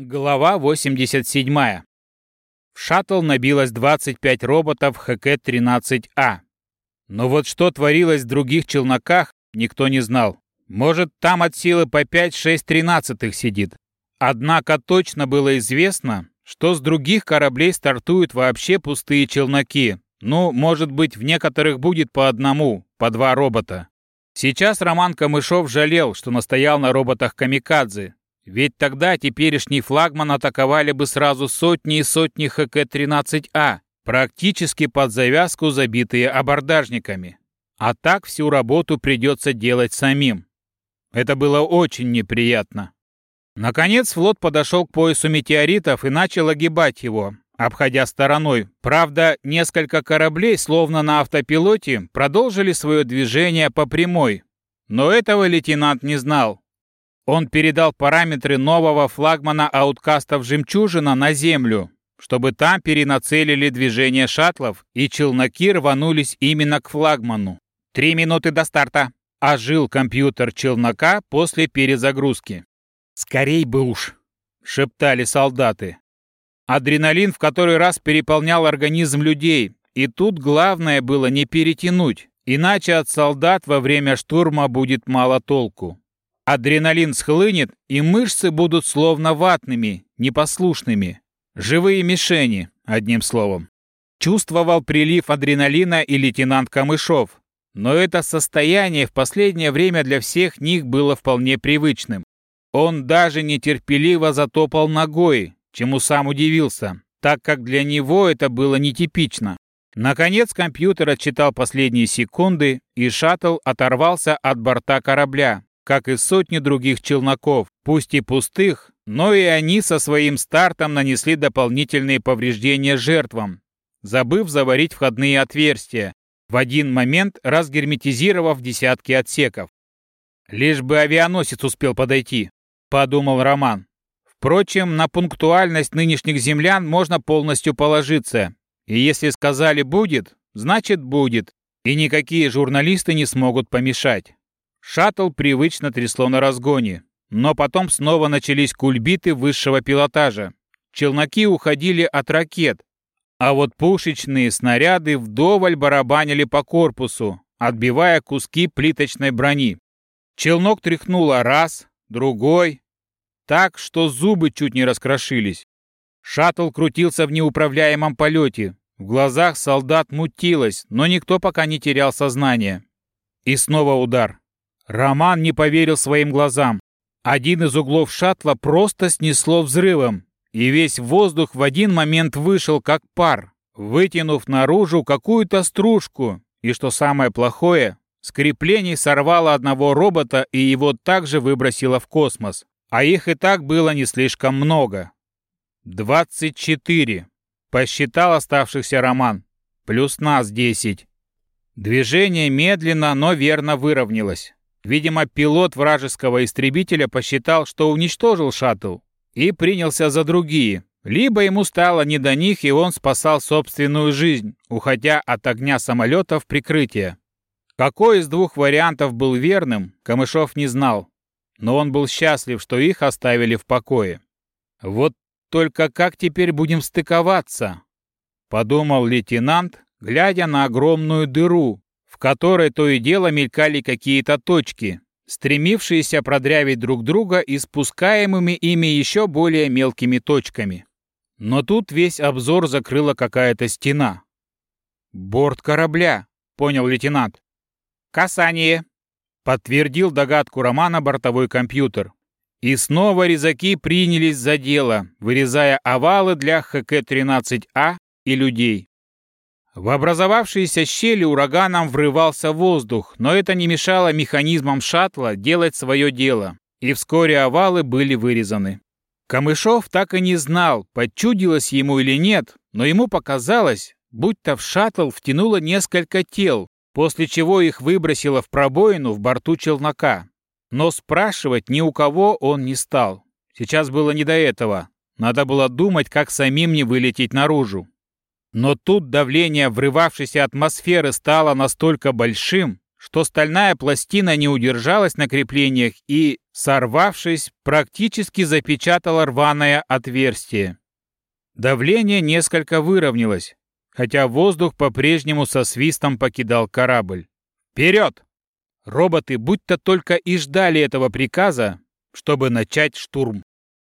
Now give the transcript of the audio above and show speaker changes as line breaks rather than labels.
Глава 87. В шаттл набилось 25 роботов ХК-13А. Но вот что творилось в других челноках, никто не знал. Может, там от силы по 5-6 тринадцатых сидит. Однако точно было известно, что с других кораблей стартуют вообще пустые челноки. Ну, может быть, в некоторых будет по одному, по два робота. Сейчас Роман Камышов жалел, что настоял на роботах «Камикадзе», ведь тогда теперешний флагман атаковали бы сразу сотни и сотни ХК-13А, практически под завязку забитые абордажниками. А так всю работу придется делать самим. Это было очень неприятно. Наконец флот подошел к поясу метеоритов и начал огибать его, обходя стороной. Правда, несколько кораблей, словно на автопилоте, продолжили свое движение по прямой. Но этого лейтенант не знал. Он передал параметры нового флагмана ауткастов «Жемчужина» на Землю, чтобы там перенацелили движение шаттлов, и челноки рванулись именно к флагману. «Три минуты до старта», — ожил компьютер челнока после перезагрузки. «Скорей бы уж», — шептали солдаты. Адреналин в который раз переполнял организм людей, и тут главное было не перетянуть, иначе от солдат во время штурма будет мало толку. Адреналин схлынет, и мышцы будут словно ватными, непослушными. Живые мишени, одним словом. Чувствовал прилив адреналина и лейтенант Камышов. Но это состояние в последнее время для всех них было вполне привычным. Он даже нетерпеливо затопал ногой, чему сам удивился, так как для него это было нетипично. Наконец компьютер отчитал последние секунды, и шаттл оторвался от борта корабля, как и сотни других челноков, пусть и пустых, но и они со своим стартом нанесли дополнительные повреждения жертвам, забыв заварить входные отверстия, в один момент разгерметизировав десятки отсеков. «Лишь бы авианосец успел подойти», — подумал Роман. Впрочем, на пунктуальность нынешних землян можно полностью положиться. И если сказали «будет», значит «будет», и никакие журналисты не смогут помешать. Шаттл привычно трясло на разгоне, но потом снова начались кульбиты высшего пилотажа. Челноки уходили от ракет, а вот пушечные снаряды вдоволь барабанили по корпусу, отбивая куски плиточной брони. Челнок тряхнуло раз, другой, так, что зубы чуть не раскрошились. Шаттл крутился в неуправляемом полете. В глазах солдат мутилось, но никто пока не терял сознание. И снова удар. Роман не поверил своим глазам. Один из углов шаттла просто снесло взрывом, и весь воздух в один момент вышел как пар, вытянув наружу какую-то стружку, и что самое плохое, с креплений сорвало одного робота и его также выбросило в космос. А их и так было не слишком много. «Двадцать четыре», — посчитал оставшихся Роман, «плюс нас десять». Движение медленно, но верно выровнялось. Видимо, пилот вражеского истребителя посчитал, что уничтожил шаттл и принялся за другие. Либо ему стало не до них, и он спасал собственную жизнь, уходя от огня самолета в прикрытие. Какой из двух вариантов был верным, Камышов не знал. Но он был счастлив, что их оставили в покое. «Вот только как теперь будем стыковаться?» — подумал лейтенант, глядя на огромную дыру, в которой то и дело мелькали какие-то точки, стремившиеся продрявить друг друга и спускаемыми ими еще более мелкими точками. Но тут весь обзор закрыла какая-то стена. «Борт корабля», — понял лейтенант. «Касание», — подтвердил догадку Романа бортовой компьютер. И снова резаки принялись за дело, вырезая овалы для ХК-13А и людей. В образовавшиеся щели ураганом врывался воздух, но это не мешало механизмам шаттла делать свое дело, и вскоре овалы были вырезаны. Камышов так и не знал, подчудилось ему или нет, но ему показалось, будто в шаттл втянуло несколько тел, после чего их выбросило в пробоину в борту челнока. Но спрашивать ни у кого он не стал. Сейчас было не до этого. Надо было думать, как самим не вылететь наружу. Но тут давление врывавшейся атмосферы стало настолько большим, что стальная пластина не удержалась на креплениях и, сорвавшись, практически запечатала рваное отверстие. Давление несколько выровнялось, хотя воздух по-прежнему со свистом покидал корабль. «Вперед!» Роботы будто только и ждали этого приказа, чтобы начать штурм.